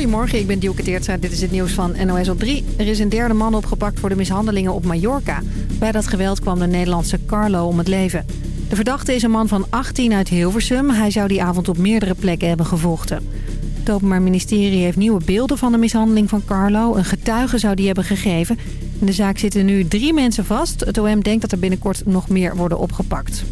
Goedemorgen, ik ben Dielke Teertstra. Dit is het nieuws van NOS op 3. Er is een derde man opgepakt voor de mishandelingen op Mallorca. Bij dat geweld kwam de Nederlandse Carlo om het leven. De verdachte is een man van 18 uit Hilversum. Hij zou die avond op meerdere plekken hebben gevochten. Het Openbaar Ministerie heeft nieuwe beelden van de mishandeling van Carlo. Een getuige zou die hebben gegeven. In de zaak zitten nu drie mensen vast. Het OM denkt dat er binnenkort nog meer worden opgepakt.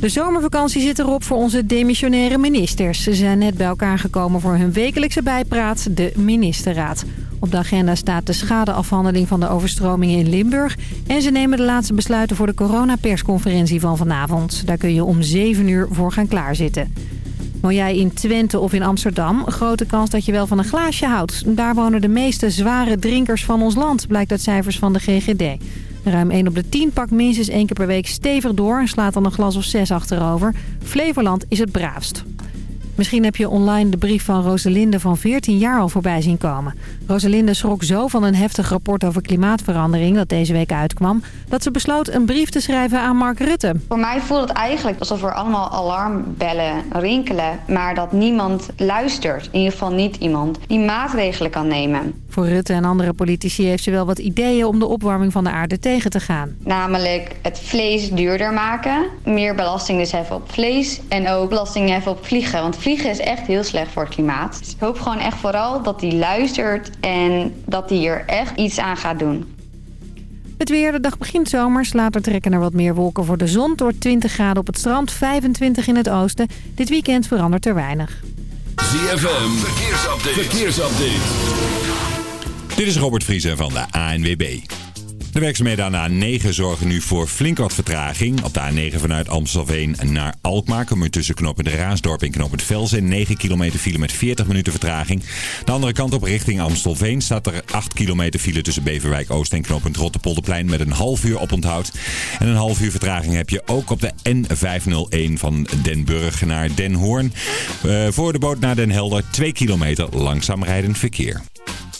De zomervakantie zit erop voor onze demissionaire ministers. Ze zijn net bij elkaar gekomen voor hun wekelijkse bijpraat, de ministerraad. Op de agenda staat de schadeafhandeling van de overstromingen in Limburg. En ze nemen de laatste besluiten voor de coronapersconferentie van vanavond. Daar kun je om 7 uur voor gaan klaarzitten. Woon jij in Twente of in Amsterdam? Grote kans dat je wel van een glaasje houdt. Daar wonen de meeste zware drinkers van ons land, blijkt uit cijfers van de GGD. Ruim 1 op de 10 pakt minstens één keer per week stevig door... en slaat dan een glas of 6 achterover. Flevoland is het braafst. Misschien heb je online de brief van Rosalinde van 14 jaar al voorbij zien komen. Rosalinde schrok zo van een heftig rapport over klimaatverandering dat deze week uitkwam... dat ze besloot een brief te schrijven aan Mark Rutte. Voor mij voelt het eigenlijk alsof er allemaal alarmbellen rinkelen... maar dat niemand luistert, in ieder geval niet iemand, die maatregelen kan nemen. Voor Rutte en andere politici heeft ze wel wat ideeën om de opwarming van de aarde tegen te gaan. Namelijk het vlees duurder maken, meer belasting dus heffen op vlees... en ook belasting heffen op vliegen, want vliegen is echt heel slecht voor het klimaat. Dus ik hoop gewoon echt vooral dat hij luistert en dat hij er echt iets aan gaat doen. Het weer, de dag begint zomers. Later trekken er wat meer wolken voor de zon. Door 20 graden op het strand, 25 in het oosten. Dit weekend verandert er weinig. ZFM, verkeersupdate. verkeersupdate. Dit is Robert Vriezen van de ANWB. De werkzaamheden aan de A9 zorgen nu voor flink wat vertraging. Op de A9 vanuit Amstelveen naar Alkmaar komen tussen knooppunt Raasdorp en knooppunt Velzen 9 kilometer file met 40 minuten vertraging. De andere kant op richting Amstelveen staat er 8 kilometer file tussen Beverwijk Oost en knooppunt Rotterpolderplein met een half uur oponthoud. En een half uur vertraging heb je ook op de N501 van Den Burg naar Den Hoorn. Uh, voor de boot naar Den Helder 2 kilometer langzaam rijdend verkeer.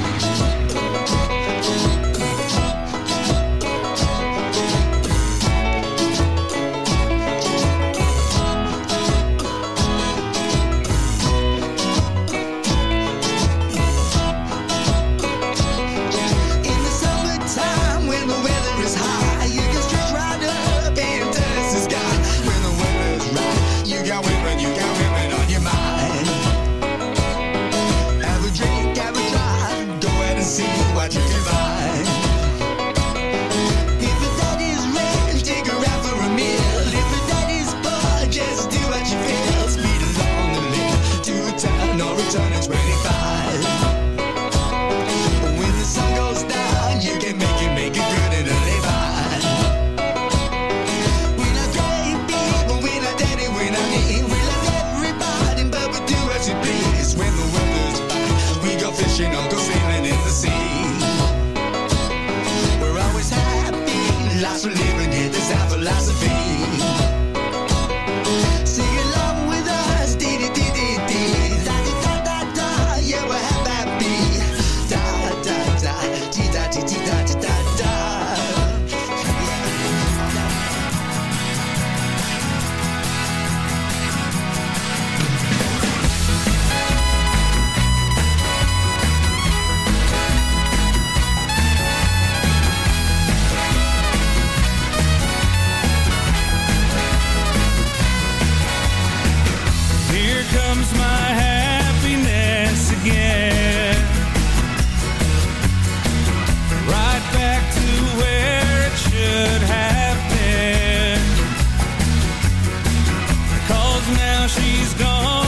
much. She's gone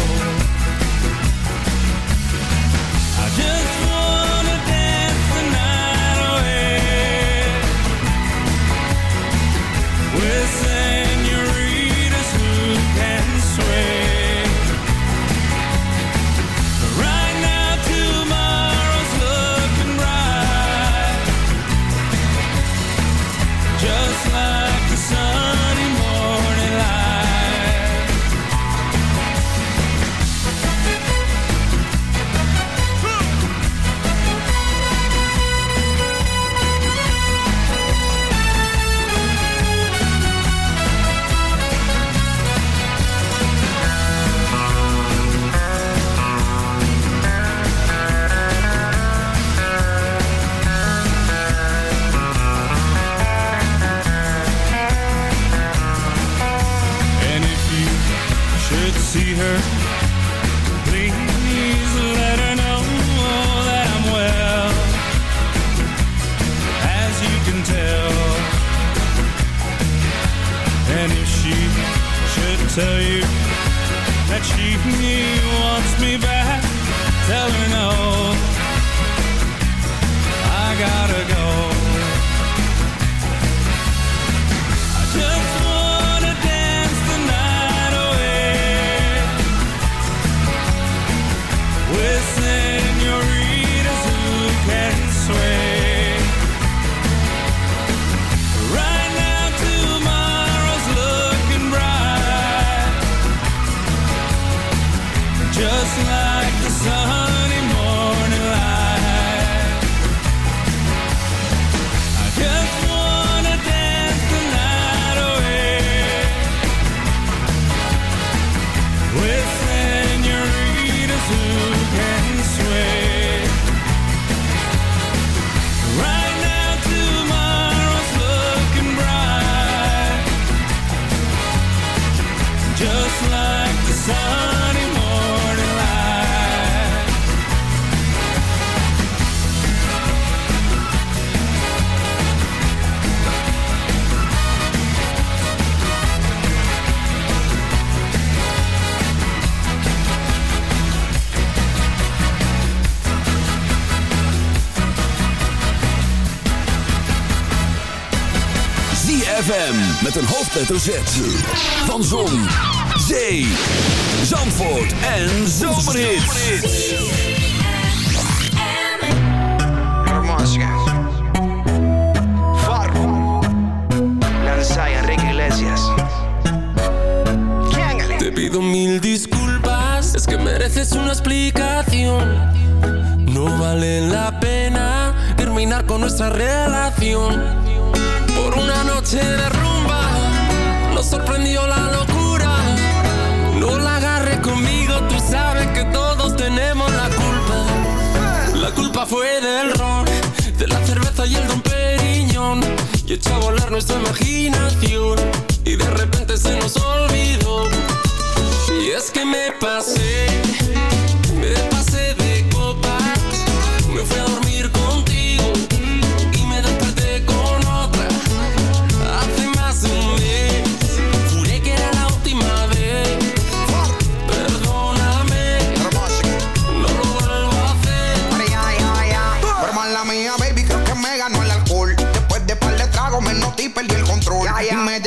ZFM met een hoofdletter Z. Van Zon, Zee, Zandvoort en Zomerhits. Farro. Lanza Enrique Iglesias. Te pido mil disculpas, es que mereces una explicación. No vale la pena terminar con nuestra relación. Una noche de rumba, nos sorprendió la locura. No la agarres conmigo, tú sabes que todos tenemos la culpa. La culpa fue del ron, de la cerveza y el don Periñón. Y echó a volar nuestra imaginación. Y de repente se nos olvidó. Y es que me pasé, me pasé de copas. Me fui a dormir contigo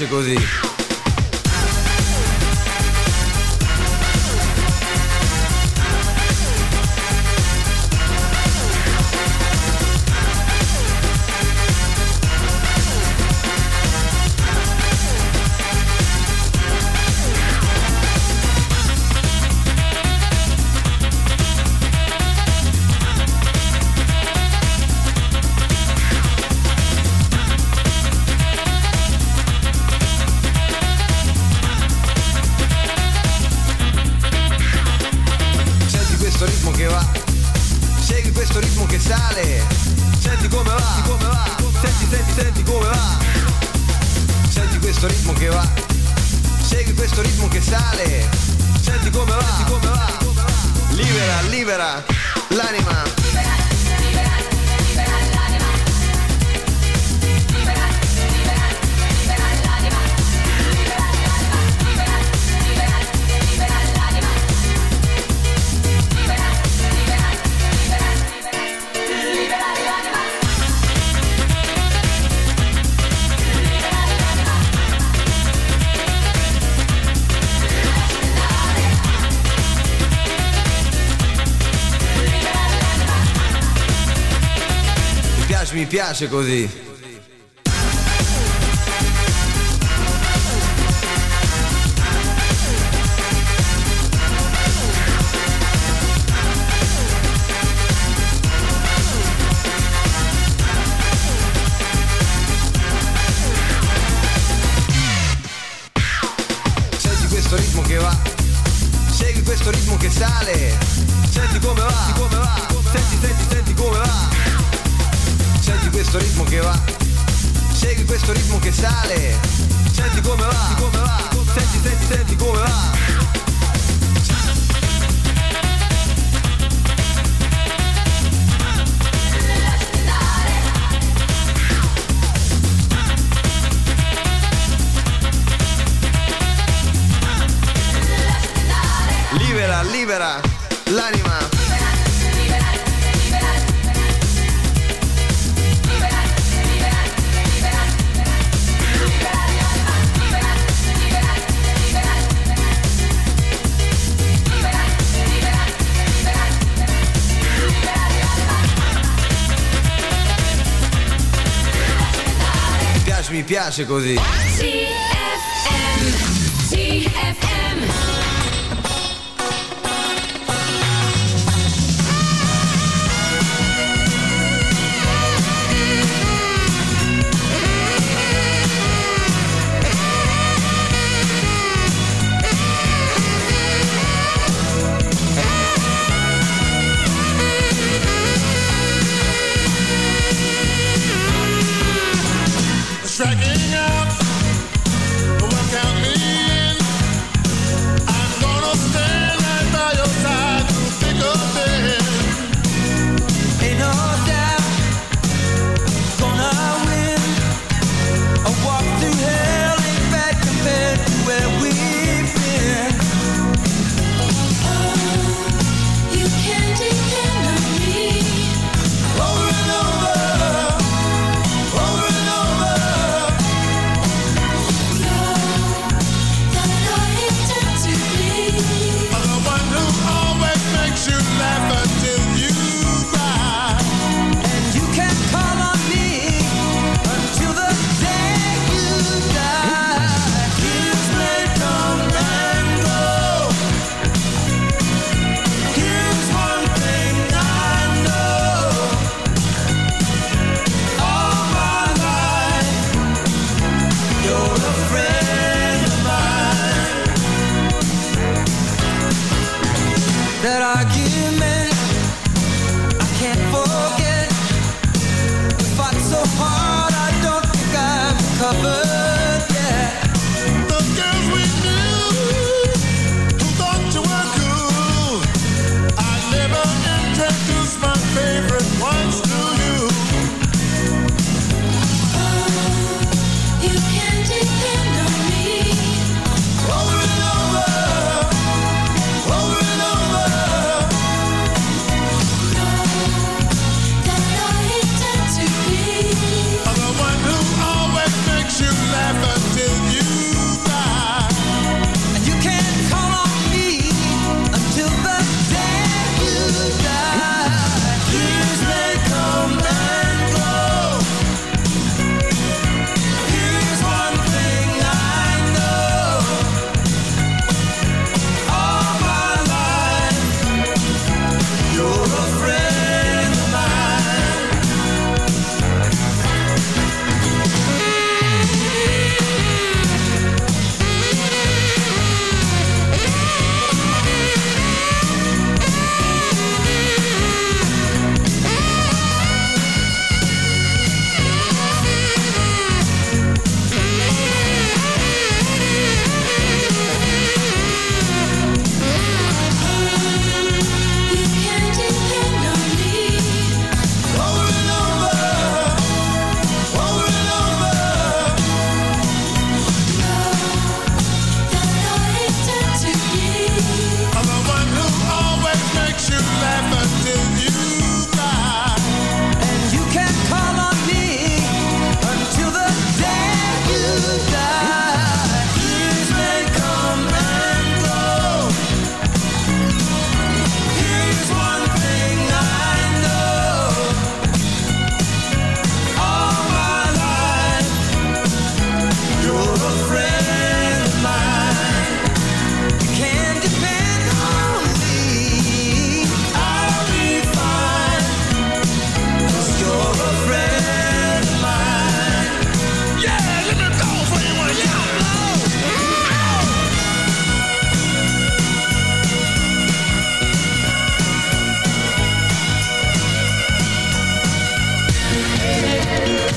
piace così. piace così. piace così.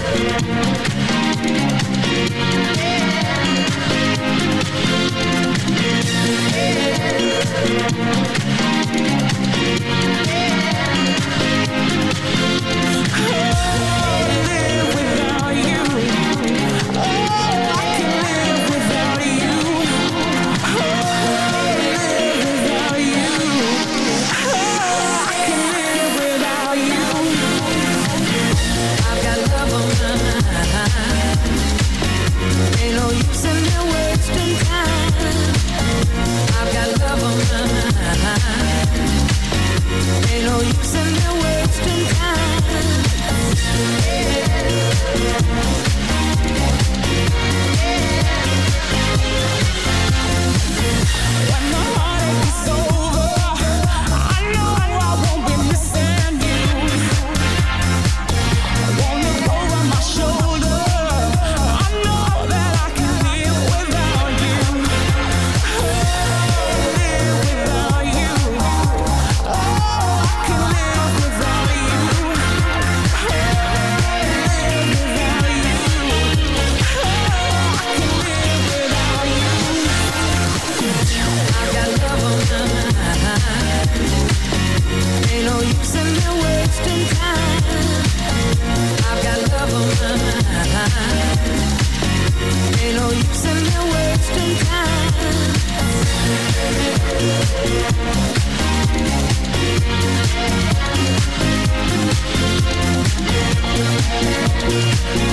Yeah. we'll be right.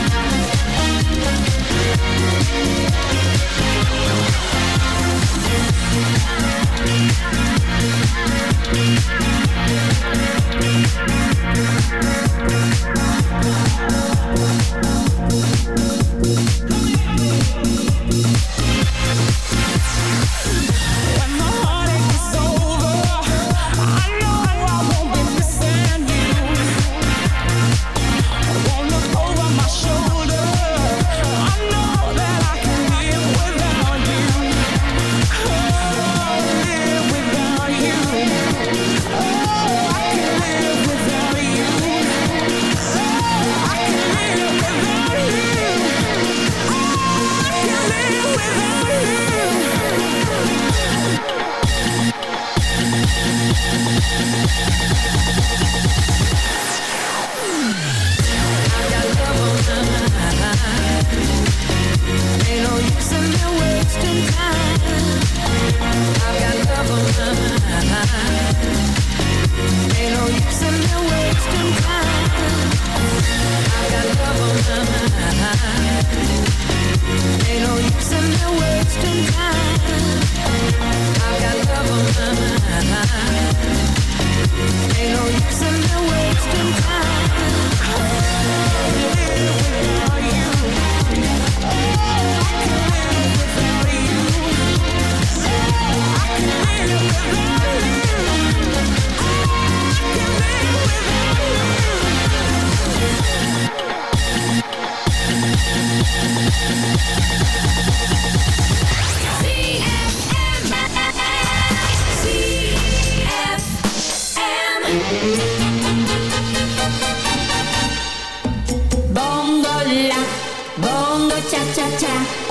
Cha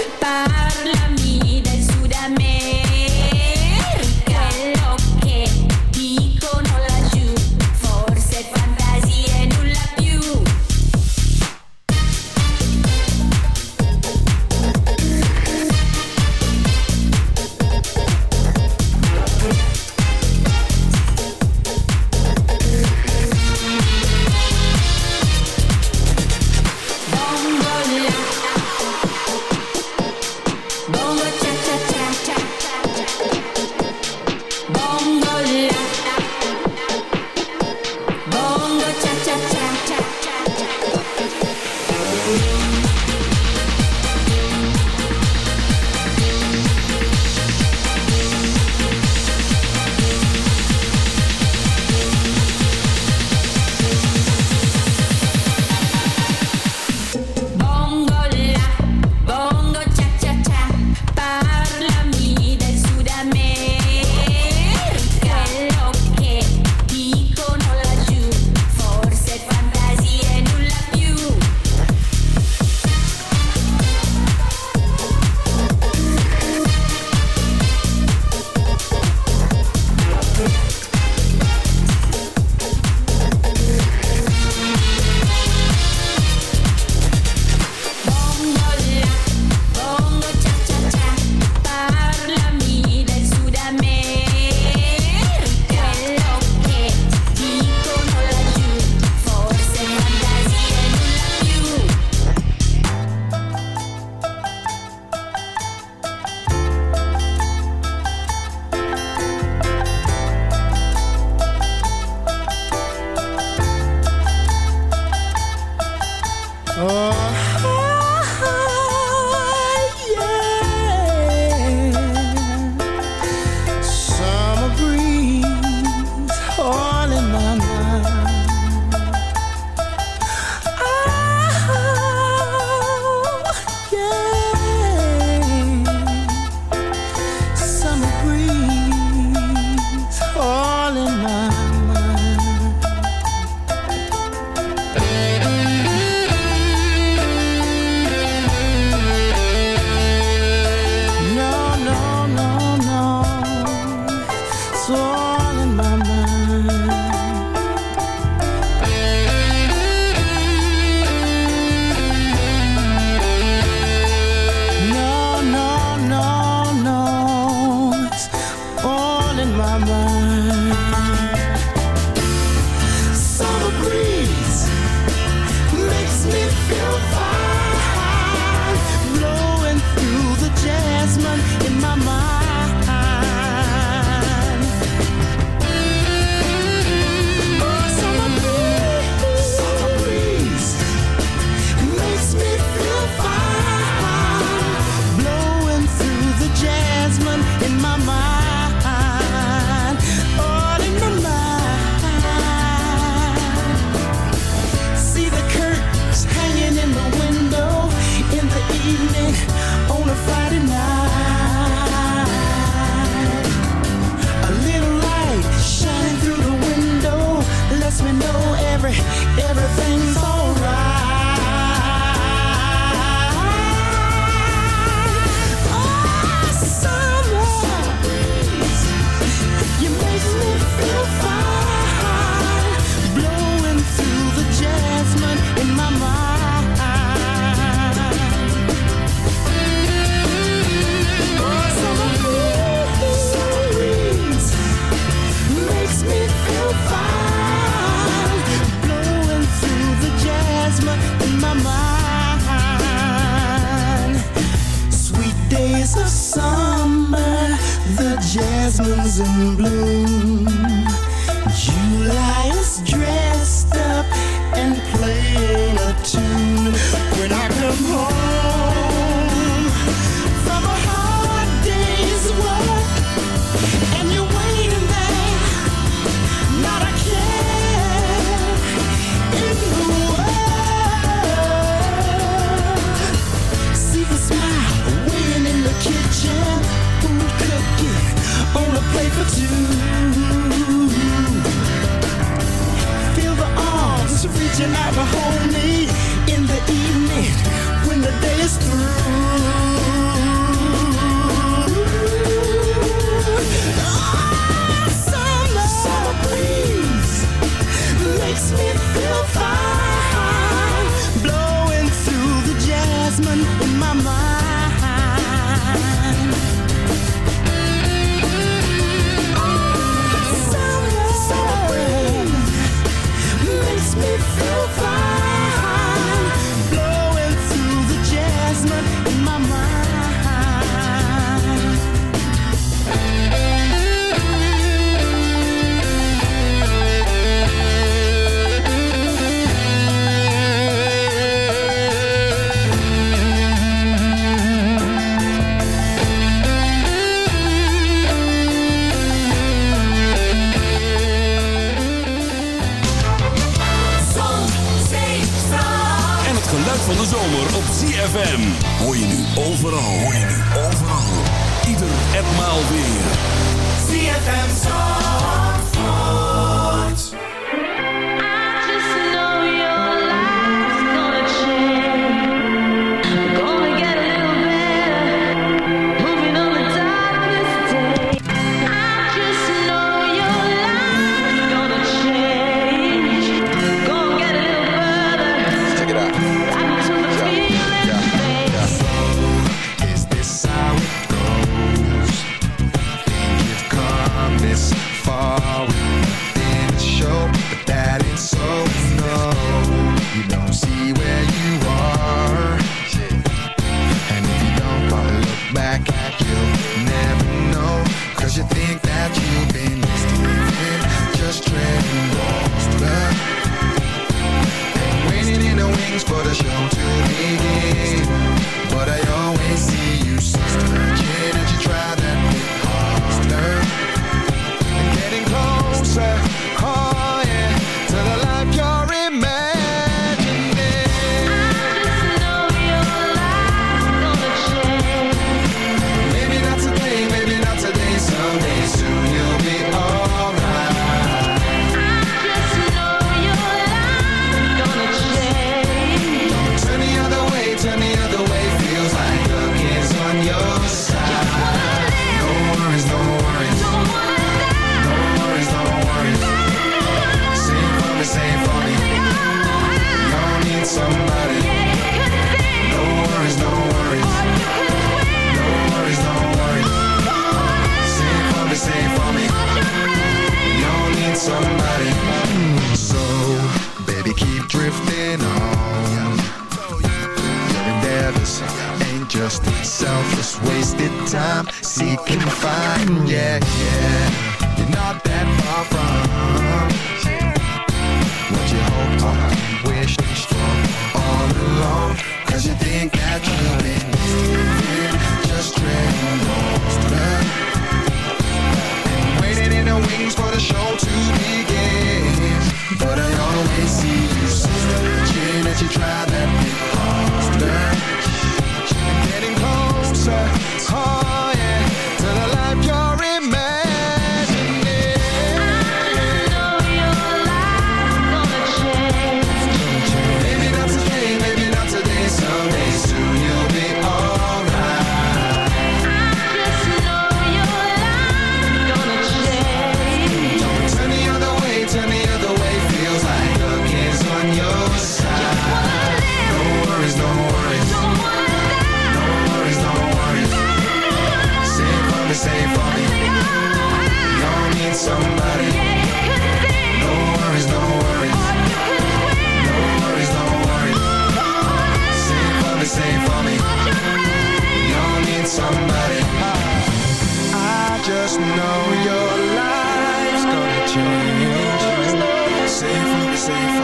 Just know your life's gonna change. Safe, safe.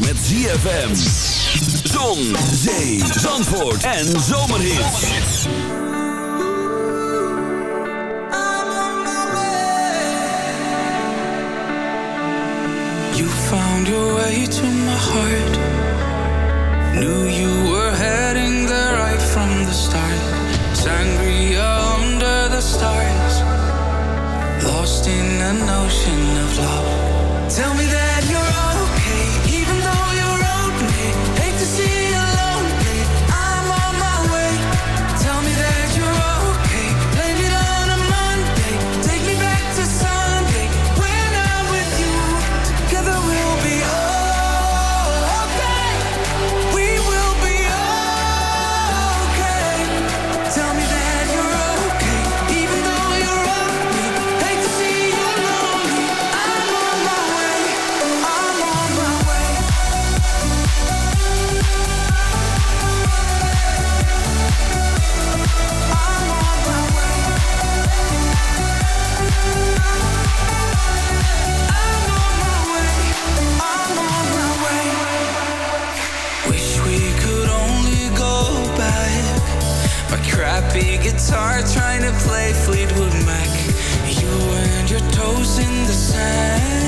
met ZFM. Zon, zee, zandvoort en zomerhits. You found your way to my heart. Knew you were heading there right from the start. Sangria under the stars. Lost in an ocean of love. Tell me that. in the sand.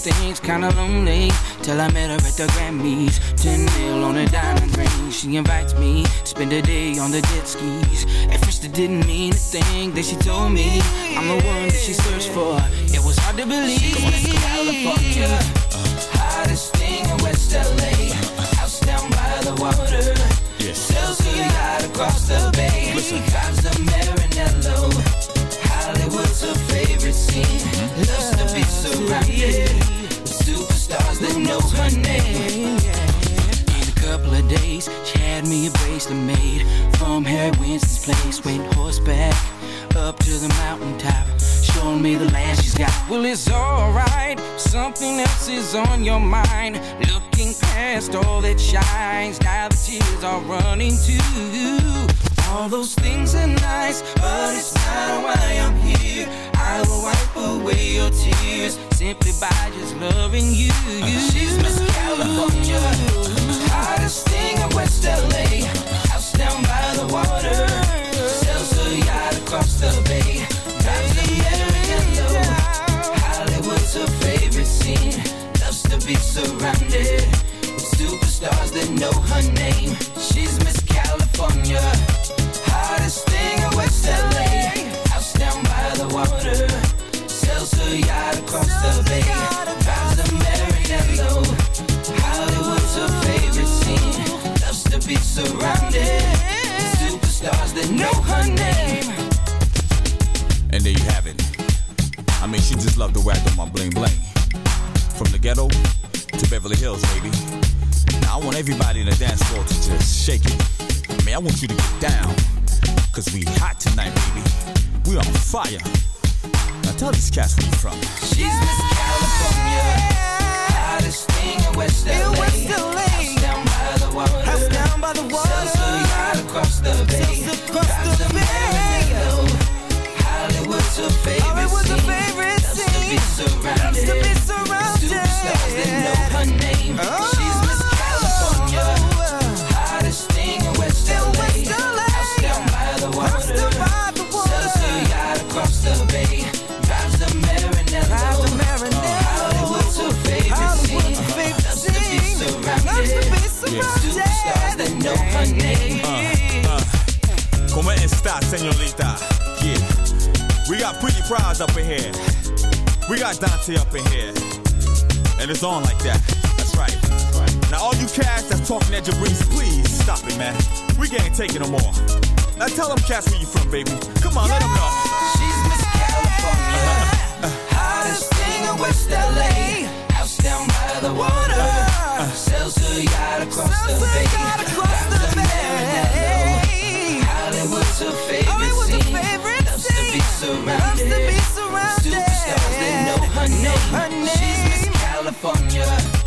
Things, kinda lonely. Till I met her at the Grammys. 10 mil on a diamond ring. She invites me to spend a day on the jet skis. At first it didn't mean a thing. Then she told me I'm the one that she searched for. It was hard to believe. She's California, uh, hottest thing in West LA. House down by the water. Sells her yacht across the bay. Drives the Maranello. Hollywood's her favorite scene. Mm-hmm. Loves to be surrounded days, she had me a bracelet made from Harry Winston's place. Went horseback up to the mountaintop. Showing me the land she's got. Well, it's alright. Something else is on your mind. Looking past all that shines. Now the tears are running too. All those things are nice, but it's not why I'm here. I will wipe away your tears simply by just loving you. She's Miss California, hottest thing in West LA. House down by the water, yacht across the bay. Drives. Hollywood's her favorite scene. Loves to be surrounded with superstars that know her name. She's Miss California. Thing in West LA. House down by the water. Yacht across the bay. Mean, she just loved the way I do my bling bling. From the ghetto to Beverly Hills, baby. Now I want everybody in the dance floor to just shake it. Man, I want you to get down. Cause we hot tonight, baby. We on fire. Now tell these cats where you from. She's Miss California. Hottest thing in West LA. House down by the water. House down by the water. Sells her yacht across the bay. Drives the Maranello. Favorite scene. Loves to be surrounded. with Superstars that know her name. She's Miss California. Hottest thing in West LA. House down by the water. Sells her yacht across the bay. Drives the Maranello. Hollywood's her favorite scene. Loves to be surrounded. with Superstars that know her name. Uh, uh, ¿Cómo está, señorita? Yeah. We got pretty prize up in here. We got Dante up in here. And it's on like that. That's right. Now, all you cats that's talking at Jabrizi, please stop it, man. We can't take it no more. Now, tell them cats where you from, baby. Come on, let them know. She's Miss California. Uh-huh. Hottest thing in West LA. House down by the water. Uh-huh. Sells her yacht across the bay. Drives the Maranello. Hollywood's her favorite oh, scene. Loves to be surrounded. Superstars that know her name. She's Miss California.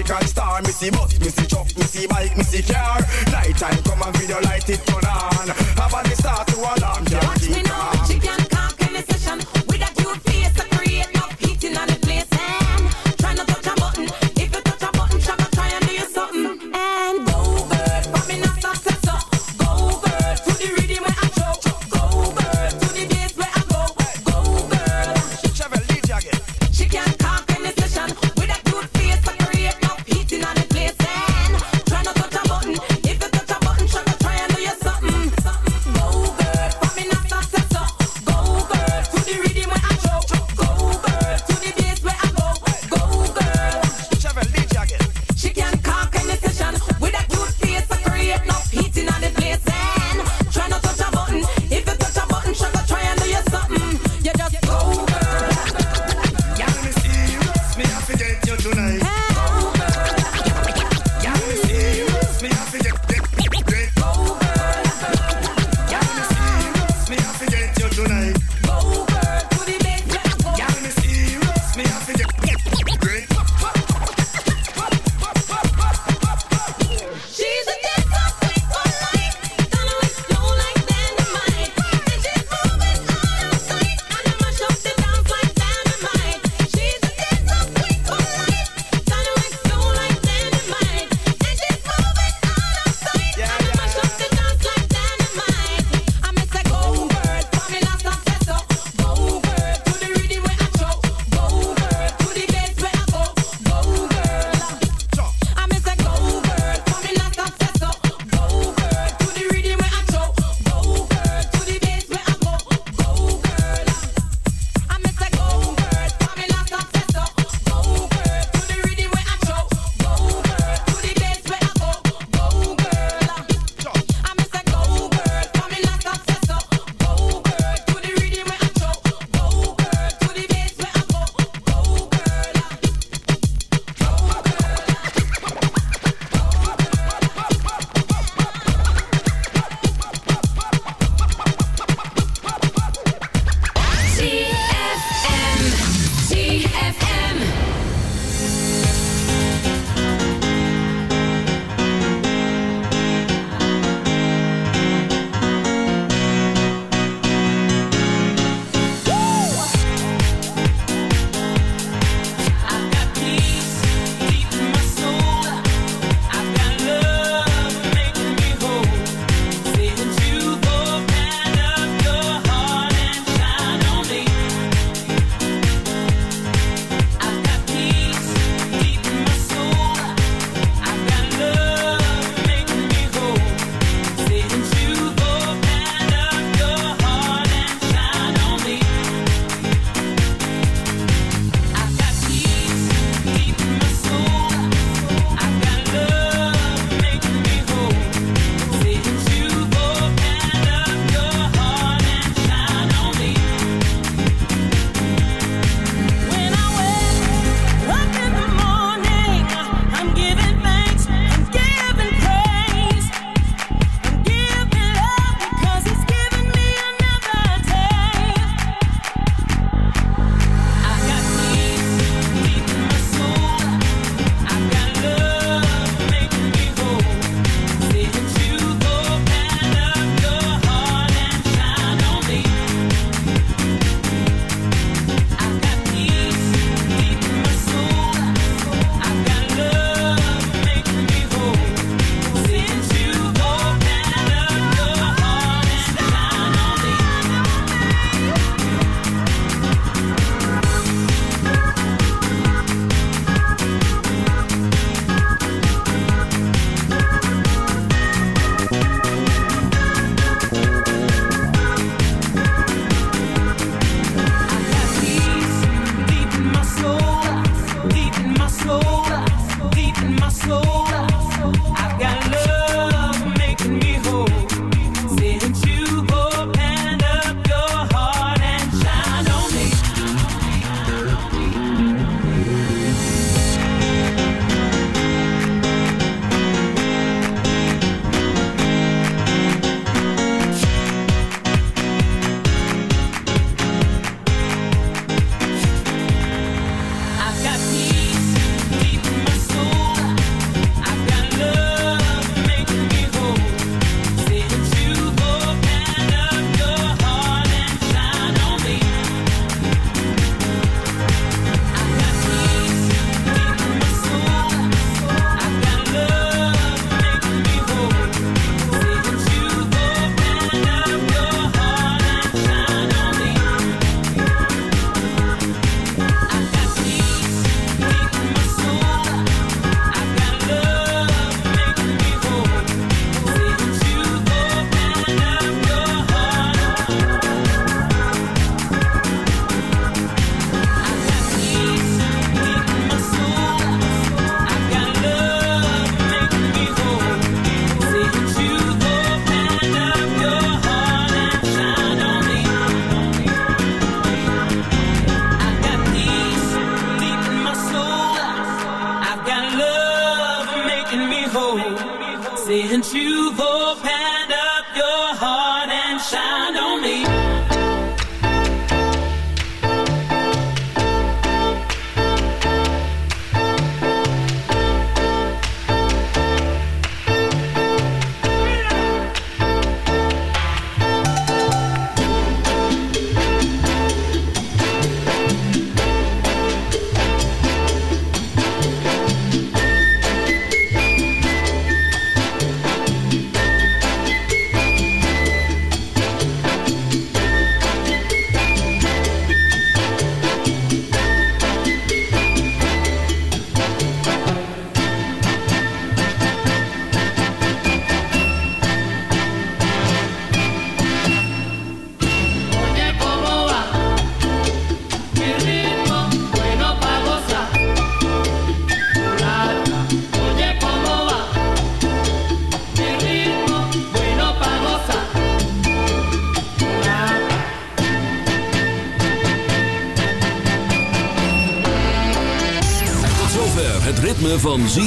musical star. Me bus, me truck, me bike, me car. Night time come and video light it turn on. Have a start to alarm. Watch me now, what